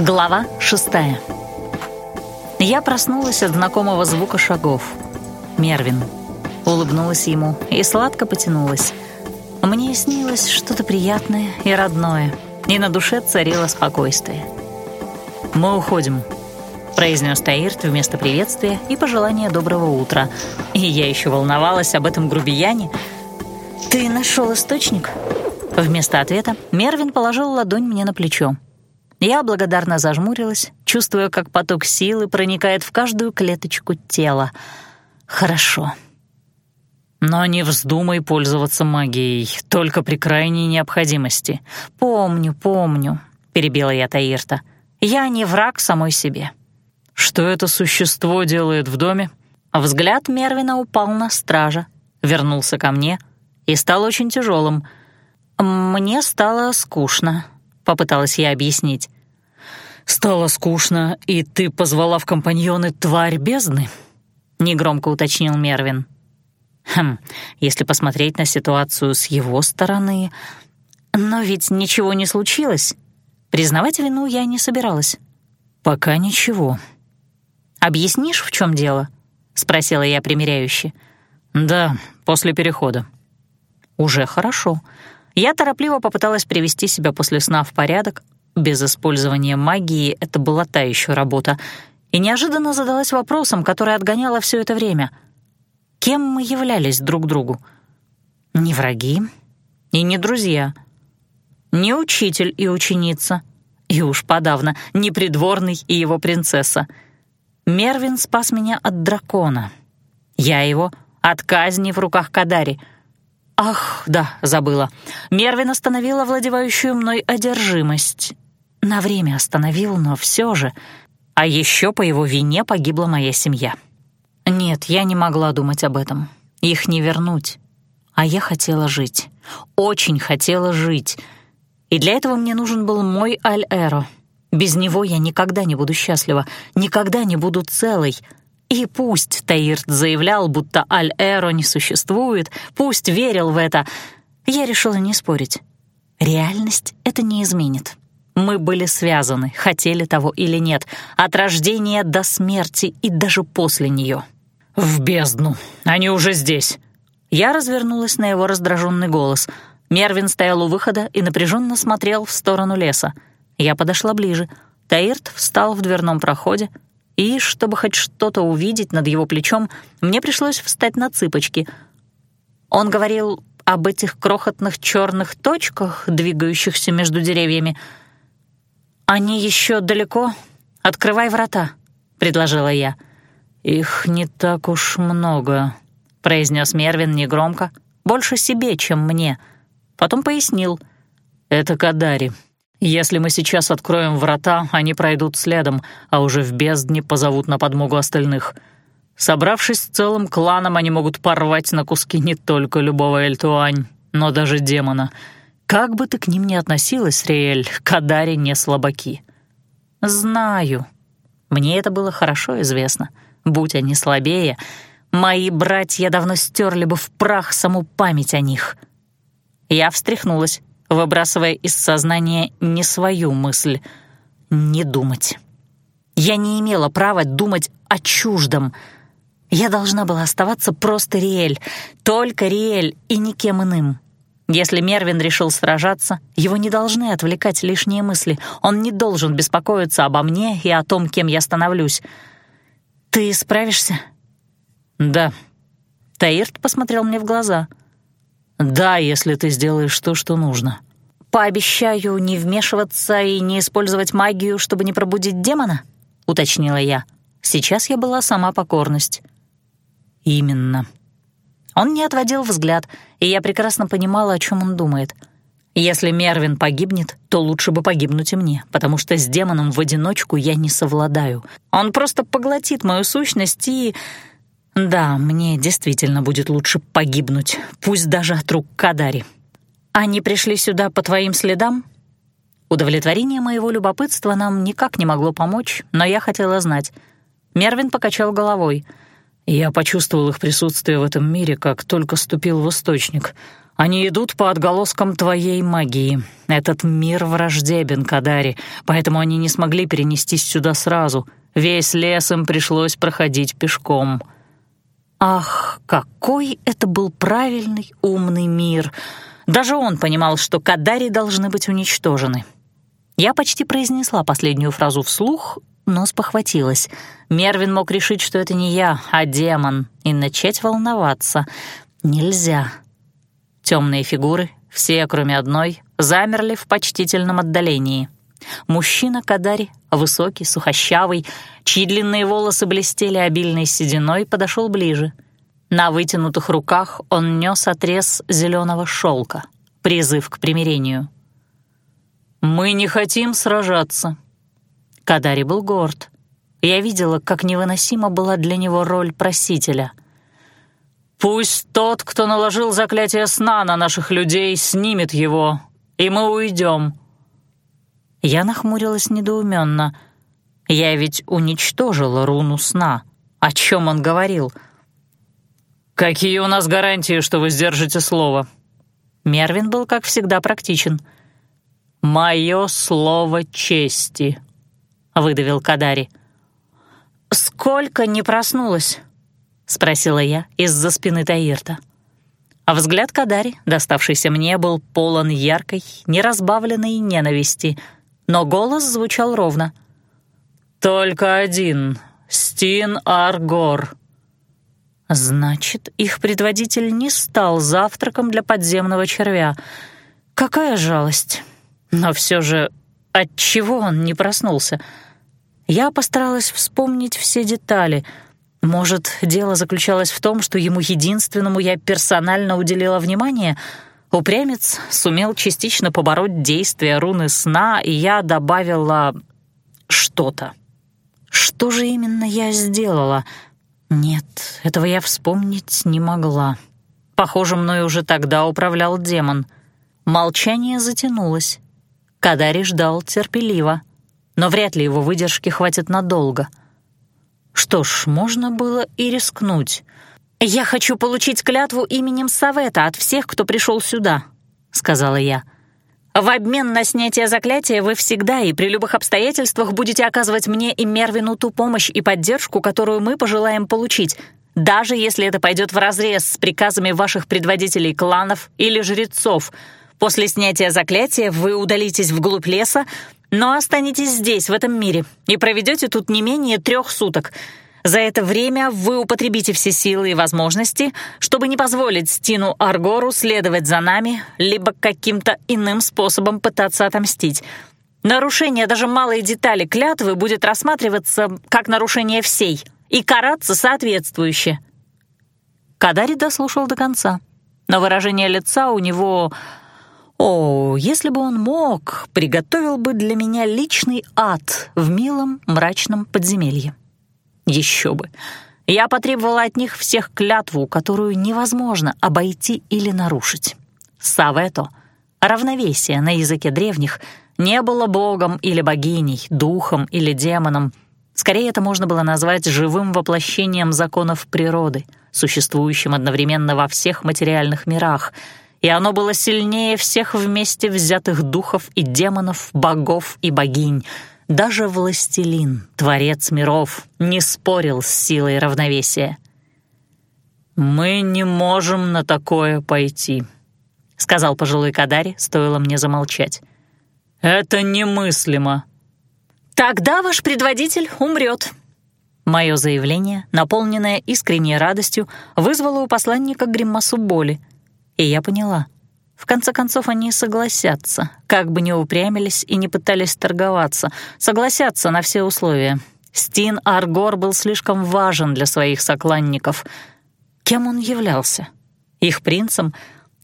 Глава шестая. Я проснулась от знакомого звука шагов. Мервин. Улыбнулась ему и сладко потянулась. Мне снилось что-то приятное и родное, и на душе царило спокойствие. «Мы уходим», — произнес Таирт вместо приветствия и пожелания доброго утра. И я еще волновалась об этом грубияне. «Ты нашел источник?» Вместо ответа Мервин положил ладонь мне на плечо. Я благодарно зажмурилась, чувствуя, как поток силы проникает в каждую клеточку тела. Хорошо. Но не вздумай пользоваться магией, только при крайней необходимости. Помню, помню, перебила я Таирта. Я не враг самой себе. Что это существо делает в доме? Взгляд Мервина упал на стража, вернулся ко мне и стал очень тяжелым. Мне стало скучно, попыталась я объяснить. «Стало скучно, и ты позвала в компаньоны тварь бездны?» — негромко уточнил Мервин. «Хм, если посмотреть на ситуацию с его стороны... Но ведь ничего не случилось. Признавать вину я не собиралась». «Пока ничего». «Объяснишь, в чем дело?» — спросила я примиряюще. «Да, после перехода». «Уже хорошо. Я торопливо попыталась привести себя после сна в порядок. Без использования магии это была та еще работа. И неожиданно задалась вопросом, который отгоняла все это время. Кем мы являлись друг другу? Не враги и не друзья. Не учитель и ученица. И уж подавно не придворный и его принцесса. Мервин спас меня от дракона. Я его от казни в руках Кадари — Ах, да, забыла. Мервин остановил овладевающую мной одержимость. На время остановил, но все же. А еще по его вине погибла моя семья. Нет, я не могла думать об этом. Их не вернуть. А я хотела жить. Очень хотела жить. И для этого мне нужен был мой Аль-Эро. Без него я никогда не буду счастлива, никогда не буду целой — и пусть Таирт заявлял, будто Аль-Эро не существует, пусть верил в это, я решила не спорить. Реальность это не изменит. Мы были связаны, хотели того или нет, от рождения до смерти и даже после нее. «В бездну! Они уже здесь!» Я развернулась на его раздраженный голос. Мервин стоял у выхода и напряженно смотрел в сторону леса. Я подошла ближе. Таирт встал в дверном проходе, и, чтобы хоть что-то увидеть над его плечом, мне пришлось встать на цыпочки. Он говорил об этих крохотных черных точках, двигающихся между деревьями. «Они еще далеко? Открывай врата», — предложила я. «Их не так уж много», — произнес Мервин негромко, больше себе, чем мне. Потом пояснил. «Это Кадари. Если мы сейчас откроем врата, они пройдут следом, а уже в бездне позовут на подмогу остальных. Собравшись целым кланом, они могут порвать на куски не только любого Эльтуань, но даже демона. Как бы ты к ним ни относилась, Риэль, Кадари не слабаки. Знаю. Мне это было хорошо известно. Будь они слабее, мои братья давно стерли бы в прах саму память о них. Я встряхнулась выбрасывая из сознания не свою мысль — не думать. Я не имела права думать о чуждом. Я должна была оставаться просто Риэль, только Риэль и никем иным. Если Мервин решил сражаться, его не должны отвлекать лишние мысли. Он не должен беспокоиться обо мне и о том, кем я становлюсь. «Ты справишься?» «Да». Таирт посмотрел мне в глаза — «Да, если ты сделаешь то, что нужно». «Пообещаю не вмешиваться и не использовать магию, чтобы не пробудить демона?» — уточнила я. Сейчас я была сама покорность. «Именно». Он не отводил взгляд, и я прекрасно понимала, о чем он думает. Если Мервин погибнет, то лучше бы погибнуть и мне, потому что с демоном в одиночку я не совладаю. Он просто поглотит мою сущность и... Да, мне действительно будет лучше погибнуть, пусть даже от рук Кадари. Они пришли сюда по твоим следам? Удовлетворение моего любопытства нам никак не могло помочь, но я хотела знать. Мервин покачал головой. Я почувствовал их присутствие в этом мире, как только ступил в источник. Они идут по отголоскам твоей магии. Этот мир враждебен Кадари, поэтому они не смогли перенестись сюда сразу. Весь лес им пришлось проходить пешком. Ах, какой это был правильный, умный мир! Даже он понимал, что Кадари должны быть уничтожены. Я почти произнесла последнюю фразу вслух, но спохватилась. Мервин мог решить, что это не я, а демон, и начать волноваться. Нельзя. Темные фигуры, все, кроме одной, замерли в почтительном отдалении. Мужчина Кадари, высокий, сухощавый, чьи длинные волосы блестели обильной сединой, подошел ближе. На вытянутых руках он нес отрез зеленого шелка, призыв к примирению. «Мы не хотим сражаться», Кадари был горд. Я видела, как невыносима была для него роль просителя. «Пусть тот, кто наложил заклятие сна на наших людей, снимет его, и мы уйдем». Я нахмурилась недоуменно. Я ведь уничтожила руну сна. О чем он говорил? «Какие у нас гарантии, что вы сдержите слово?» Мервин был, как всегда, практичен. «Мое слово чести», — выдавил Кадари. «Сколько не проснулась?» — спросила я из-за спины Таирта. А взгляд Кадари, доставшийся мне, был полон яркой, неразбавленной ненависти, но голос звучал ровно. «Только один. Стин Аргор». Значит, их предводитель не стал завтраком для подземного червя. Какая жалость. Но все же Отчего он не проснулся? Я постаралась вспомнить все детали. Может, дело заключалось в том, что ему единственному я персонально уделила внимание? Упрямец сумел частично побороть действия руны сна, и я добавила что-то. Что же именно я сделала? Нет, этого я вспомнить не могла. Похоже, мной уже тогда управлял демон. Молчание затянулось. Кадари ждал терпеливо, но вряд ли его выдержки хватит надолго. Что ж, можно было и рискнуть. «Я хочу получить клятву именем Савета от всех, кто пришел сюда», — сказала я. «В обмен на снятие заклятия вы всегда и при любых обстоятельствах будете оказывать мне и Мервину ту помощь и поддержку, которую мы пожелаем получить, даже если это пойдет вразрез с приказами ваших предводителей кланов или жрецов», После снятия заклятия вы удалитесь вглубь леса, но останетесь здесь, в этом мире, и проведете тут не менее трех суток. За это время вы употребите все силы и возможности, чтобы не позволить Стину Аргору следовать за нами, либо каким-то иным способом пытаться отомстить. Нарушение даже малой детали клятвы будет рассматриваться как нарушение всей и караться соответствующе. Кадари дослушал до конца, но выражение лица у него о, если бы он мог, приготовил бы для меня личный ад в милом мрачном подземелье. Еще бы. Я потребовала от них всех клятву, которую невозможно обойти или нарушить. Савето, равновесие на языке древних, не было богом или богиней, духом или демоном. Скорее, это можно было назвать живым воплощением законов природы, существующим одновременно во всех материальных мирах — и оно было сильнее всех вместе взятых духов и демонов, богов и богинь. Даже властелин, творец миров, не спорил с силой равновесия. «Мы не можем на такое пойти», — сказал пожилой Кадари, стоило мне замолчать. «Это немыслимо». «Тогда ваш предводитель умрет», Мое заявление, наполненное искренней радостью, вызвало у посланника гримасу боли. И я поняла. В конце концов, они согласятся, как бы ни упрямились и не пытались торговаться, согласятся на все условия. Стин Аргор был слишком важен для своих сокланников. Кем он являлся? Их принцем?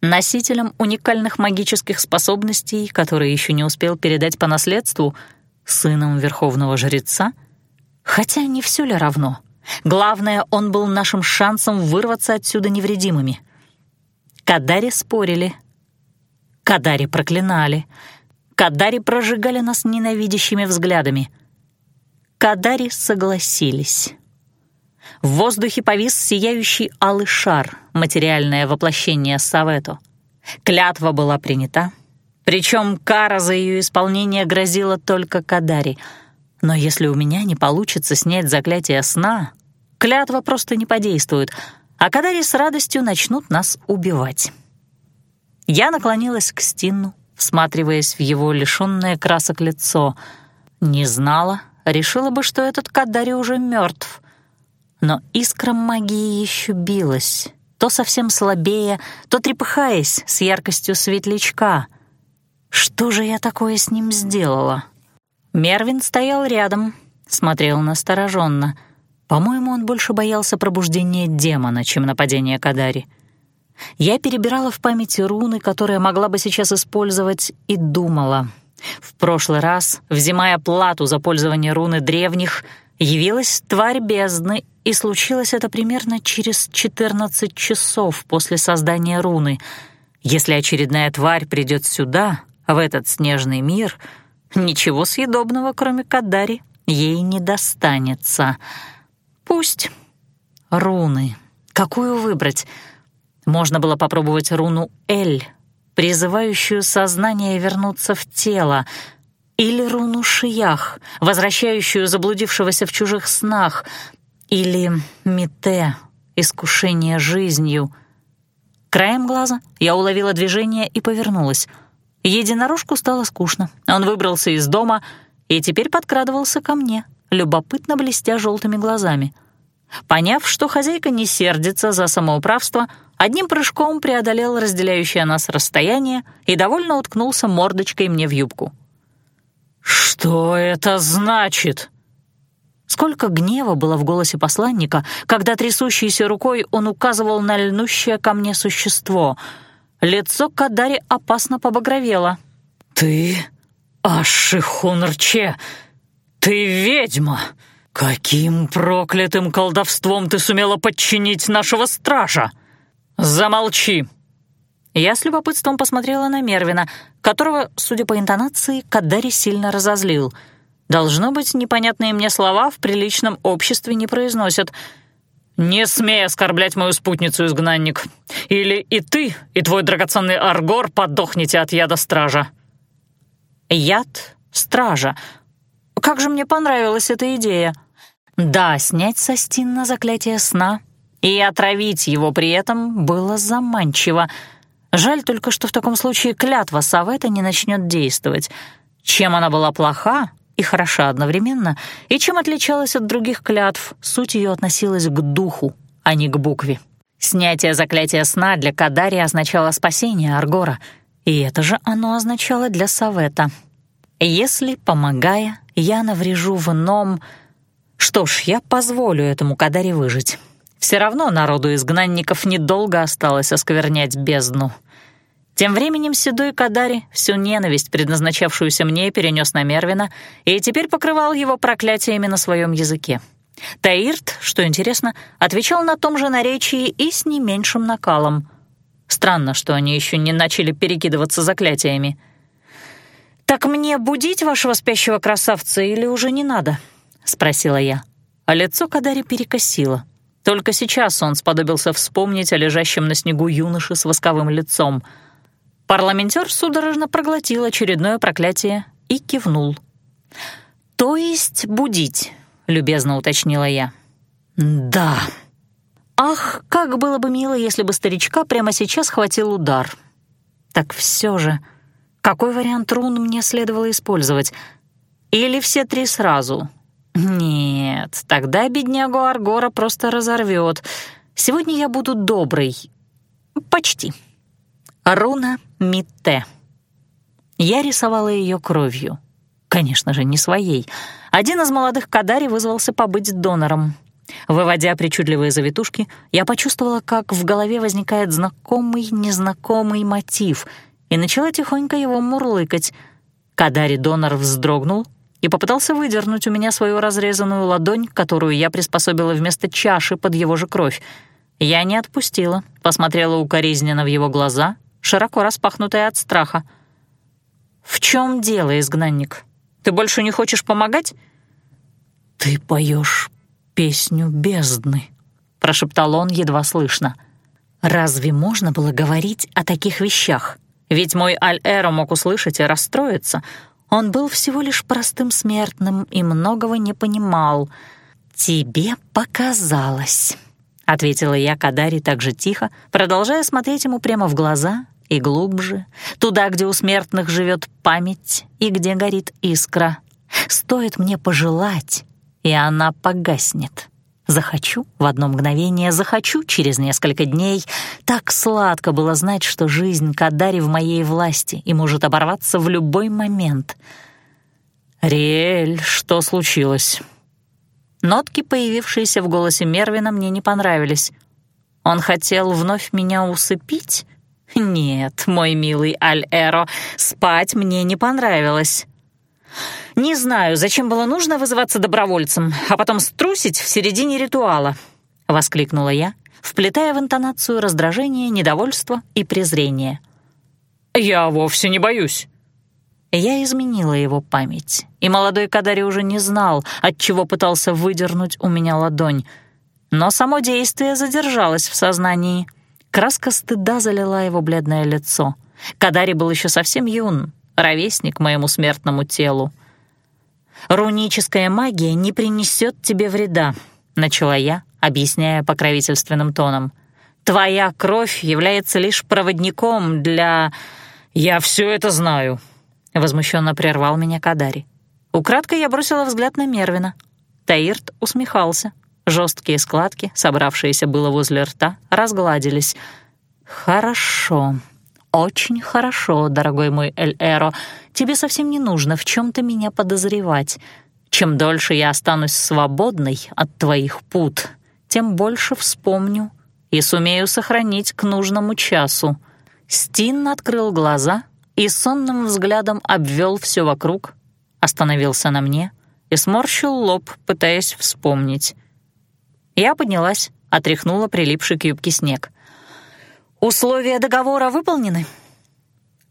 Носителем уникальных магических способностей, которые еще не успел передать по наследству? Сыном верховного жреца? Хотя не все ли равно? Главное, он был нашим шансом вырваться отсюда невредимыми — Кадари спорили. Кадари проклинали. Кадари прожигали нас ненавидящими взглядами. Кадари согласились. В воздухе повис сияющий алый шар, материальное воплощение Савето. Клятва была принята, причем кара за ее исполнение грозила только Кадари. Но если у меня не получится снять заклятие сна, клятва просто не подействует, а Кадари с радостью начнут нас убивать. Я наклонилась к Стинну, всматриваясь в его лишённое красок лицо. Не знала, решила бы, что этот Кадари уже мертв. Но искра магии еще билась, то совсем слабее, то трепыхаясь с яркостью светлячка. Что же я такое с ним сделала? Мервин стоял рядом, смотрел настороженно. По-моему, он больше боялся пробуждения демона, чем нападения Кадари. Я перебирала в памяти руны, которые могла бы сейчас использовать, и думала. В прошлый раз, взимая плату за пользование руны древних, явилась тварь бездны, и случилось это примерно через 14 часов после создания руны. Если очередная тварь придет сюда, в этот снежный мир, ничего съедобного, кроме Кадари, ей не достанется. Пусть. Руны. Какую выбрать? Можно было попробовать руну «Эль», призывающую сознание вернуться в тело, или руну «Шиях», возвращающую заблудившегося в чужих снах, или «Мите», искушение жизнью. Краем глаза я уловила движение и повернулась. Единорожку стало скучно. Он выбрался из дома и теперь подкрадывался ко мне, любопытно блестя желтыми глазами. Поняв, что хозяйка не сердится за самоуправство, одним прыжком преодолел разделяющее нас расстояние и довольно уткнулся мордочкой мне в юбку. «Что это значит?» Сколько гнева было в голосе посланника, когда трясущейся рукой он указывал на льнущее ко мне существо. Лицо Кадари опасно побагровело. «Ты, Ашихунрче, ты ведьма! Каким проклятым колдовством ты сумела подчинить нашего стража? Замолчи!» Я с любопытством посмотрела на Мервина, которого, судя по интонации, Кадари сильно разозлил. Должно быть, непонятные мне слова в приличном обществе не произносят. «Не смей оскорблять мою спутницу, изгнанник. Или и ты, и твой драгоценный Аргор подохнете от яда стража». «Яд стража. Как же мне понравилась эта идея. Да, снять со Стинна заклятие сна и отравить его при этом было заманчиво — Жаль только, что в таком случае клятва Савета не начнет действовать. Чем она была плоха и хороша одновременно, и чем отличалась от других клятв, суть ее относилась к духу, а не к букве. Снятие заклятия сна для Кадари означало спасение Аргора, и это же оно означало для Савета. Если, помогая, я наврежу в ном... Что ж, я позволю этому Кадари выжить. Все равно народу изгнанников недолго осталось осквернять бездну. Тем временем седой Кадари всю ненависть, предназначавшуюся мне, перенес на Мервина и теперь покрывал его проклятиями на своем языке. Таирт, что интересно, отвечал на том же наречии и с не меньшим накалом. Странно, что они еще не начали перекидываться заклятиями. «Так мне будить вашего спящего красавца или уже не надо?» — спросила я. А лицо Кадари перекосило. Только сейчас он сподобился вспомнить о лежащем на снегу юноше с восковым лицом. Парламентер судорожно проглотил очередное проклятие и кивнул. «То есть будить?» — любезно уточнила я. «Да». Ах, как было бы мило, если бы старичка прямо сейчас хватил удар. Так все же, какой вариант рун мне следовало использовать? Или все три сразу? Нет, тогда беднягу Аргора просто разорвет. Сегодня я буду добрый. Почти. Руна Митте. Я рисовала ее кровью. Конечно же, не своей. Один из молодых Кадари вызвался побыть донором. Выводя причудливые завитушки, я почувствовала, как в голове возникает знакомый, незнакомый мотив, и начала тихонько его мурлыкать. Кадари-донор вздрогнул, и попытался выдернуть у меня свою разрезанную ладонь, которую я приспособила вместо чаши под его же кровь. Я не отпустила, посмотрела укоризненно в его глаза, широко распахнутые от страха. «В чем дело, изгнанник? Ты больше не хочешь помогать?» «Ты поешь песню бездны», — прошептал он едва слышно. Разве можно было говорить о таких вещах? Ведь мой Аль-Эро мог услышать и расстроиться. Он был всего лишь простым смертным и многого не понимал. «Тебе показалось», — ответила я Кадари так же тихо, продолжая смотреть ему прямо в глаза и глубже, туда, где у смертных живет память и где горит искра. Стоит мне пожелать, и она погаснет. Захочу в одно мгновение, захочу через несколько дней. Так сладко было знать, что жизнь Кадари в моей власти и может оборваться в любой момент. «Риэль, что случилось?» Нотки, появившиеся в голосе Мервина, мне не понравились. Он хотел вновь меня усыпить? Нет, мой милый Аль-Эро, спать мне не понравилось. Не знаю, зачем было нужно вызываться добровольцем, а потом струсить в середине ритуала, — воскликнула я, вплетая в интонацию раздражение, недовольство и презрение. «Я вовсе не боюсь». Я изменила его память, и молодой Кадари уже не знал, от чего пытался выдернуть у меня ладонь. Но само действие задержалось в сознании. Краска стыда залила его бледное лицо. Кадари был еще совсем юн, ровесник моему смертному телу. «Руническая магия не принесет тебе вреда», — начала я, объясняя покровительственным тоном. «Твоя кровь является лишь проводником для...» «Я все это знаю», — возмущенно прервал меня Кадари. Украдкой я бросила взгляд на Мервина. Таирт усмехался. Жесткие складки, собравшиеся было возле рта, разгладились. «Хорошо», «Очень хорошо, дорогой мой Эль-Эро. Тебе совсем не нужно в чем то меня подозревать. Чем дольше я останусь свободной от твоих пут, тем больше вспомню и сумею сохранить к нужному часу». Стин открыл глаза и сонным взглядом обвел все вокруг, остановился на мне и сморщил лоб, пытаясь вспомнить. Я поднялась, отряхнула прилипший к юбке снег — «Условия договора выполнены?»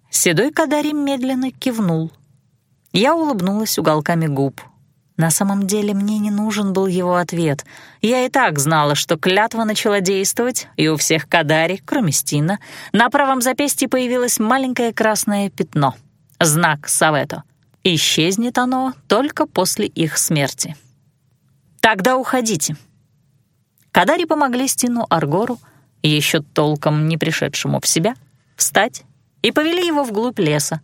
Седой Кадари медленно кивнул. Я улыбнулась уголками губ. На самом деле мне не нужен был его ответ. Я и так знала, что клятва начала действовать, и у всех Кадари, кроме Стина, на правом запястье появилось маленькое красное пятно — знак Савето. Исчезнет оно только после их смерти. «Тогда уходите». Кадари помогли Стину Аргору, еще толком не пришедшему в себя, встать и повели его вглубь леса.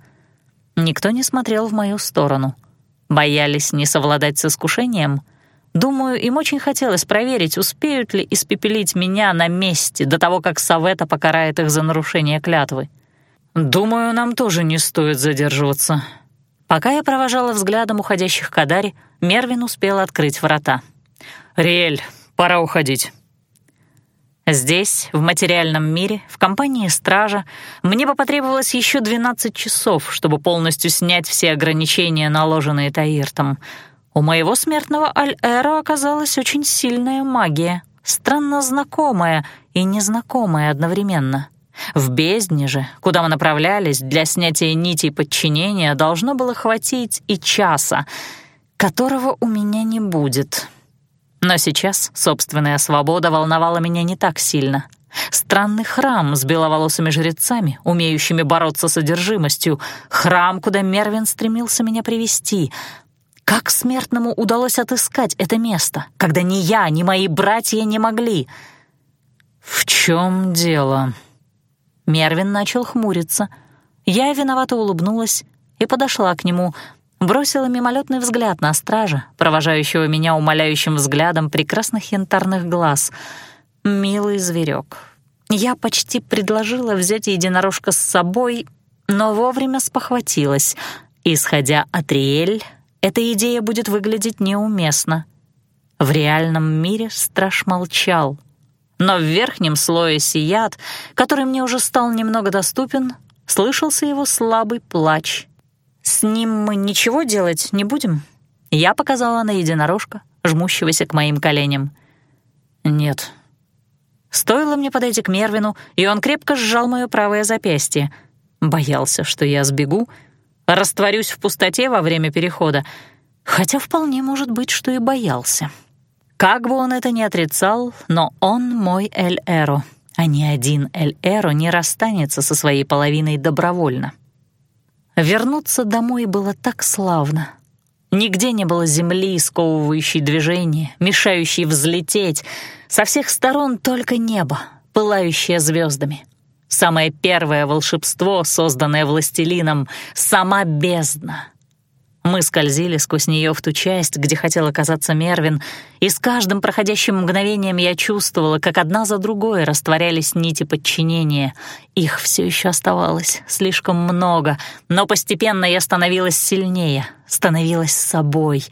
Никто не смотрел в мою сторону. Боялись не совладать с искушением. Думаю, им очень хотелось проверить, успеют ли испепелить меня на месте до того, как Савета покарает их за нарушение клятвы. «Думаю, нам тоже не стоит задерживаться». Пока я провожала взглядом уходящих Кадари, Мервин успел открыть врата. «Риэль, пора уходить». Здесь, в материальном мире, в компании стража, мне бы потребовалось еще 12 часов, чтобы полностью снять все ограничения, наложенные Таиртом. У моего смертного Аль-Эро оказалась очень сильная магия, странно знакомая и незнакомая одновременно. В бездне же, куда мы направлялись для снятия нитей подчинения, должно было хватить и часа, которого у меня не будет». Но сейчас собственная свобода волновала меня не так сильно. Странный храм с беловолосыми жрецами, умеющими бороться с одержимостью, храм, куда Мервин стремился меня привести. Как смертному удалось отыскать это место, когда ни я, ни мои братья не могли? «В чем дело?» Мервин начал хмуриться. Я виновато улыбнулась и подошла к нему — Бросила мимолетный взгляд на стража, провожающего меня умоляющим взглядом прекрасных янтарных глаз. Милый зверек. Я почти предложила взять единорожка с собой, но вовремя спохватилась. Исходя от Риэль, эта идея будет выглядеть неуместно. В реальном мире страж молчал. Но в верхнем слое сият, который мне уже стал немного доступен, слышался его слабый плач — «С ним мы ничего делать не будем?» Я показала на единорожка, жмущегося к моим коленям. «Нет». Стоило мне подойти к Мервину, и он крепко сжал моё правое запястье. Боялся, что я сбегу, растворюсь в пустоте во время перехода, хотя вполне может быть, что и боялся. Как бы он это ни отрицал, но он мой Эль-Эро, а ни один Эль-Эро не расстанется со своей половиной добровольно. Вернуться домой было так славно. Нигде не было земли, сковывающей движение, мешающей взлететь. Со всех сторон только небо, пылающее звездами. Самое первое волшебство, созданное властелином — сама бездна — мы скользили сквозь нее в ту часть, где хотел оказаться Мервин, и с каждым проходящим мгновением я чувствовала, как одна за другой растворялись нити подчинения. Их все еще оставалось слишком много, но постепенно я становилась сильнее, становилась собой.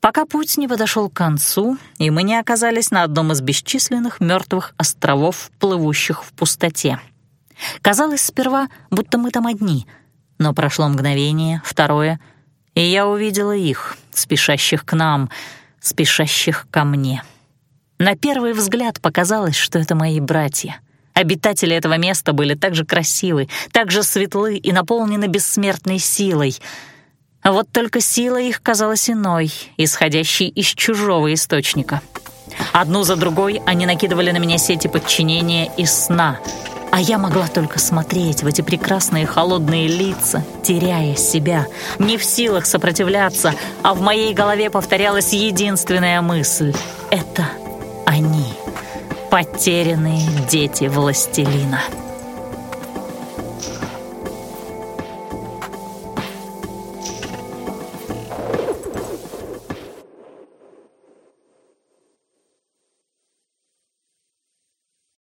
Пока путь не подошел к концу, и мы не оказались на одном из бесчисленных мертвых островов, плывущих в пустоте. Казалось сперва, будто мы там одни, но прошло мгновение, второе — и я увидела их, спешащих к нам, спешащих ко мне. На первый взгляд показалось, что это мои братья. Обитатели этого места были так же красивы, так же светлы и наполнены бессмертной силой. А вот только сила их казалась иной, исходящей из чужого источника. Одну за другой они накидывали на меня сети подчинения из сна — а я могла только смотреть в эти прекрасные холодные лица, теряя себя, не в силах сопротивляться, а в моей голове повторялась единственная мысль — это они, потерянные дети властелина.